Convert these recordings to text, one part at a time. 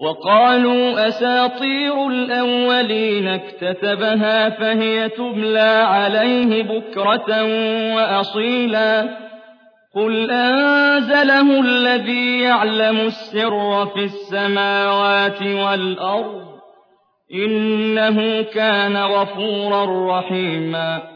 وقالوا أساطير الأولين اكتتبها فهي تبلى عليه بكرة وأصيلا. قل أنزله الذي يعلم السر في السماوات والأرض إنه كان غفورا رحيما.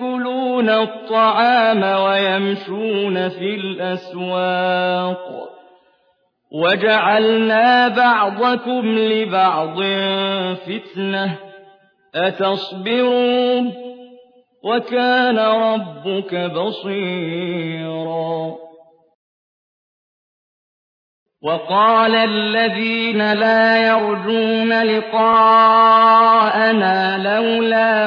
ليأكلون الطعام ويمشون في الأسواق. وجعلنا بعضكم لبعض فتنة. أتصبرون؟ وكان ربك بصيرا. وقال الذين لا يرجون لقاءنا لولا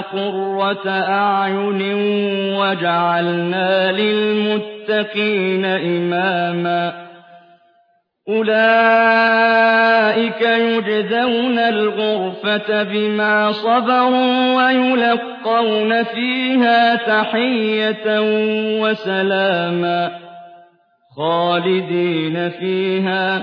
قُرَّةَ أَعْيُنٍ وَاجْعَلْنَا لِلْمُتَّقِينَ إِمَامًا أُولَٰئِكَ يُجْزَوْنَ الْغُرْفَةَ بِمَا صَبَرُوا وَيُلَقَّوْنَ فِيهَا تَحِيَّةً وَسَلَامًا خَالِدِينَ فِيهَا ۚ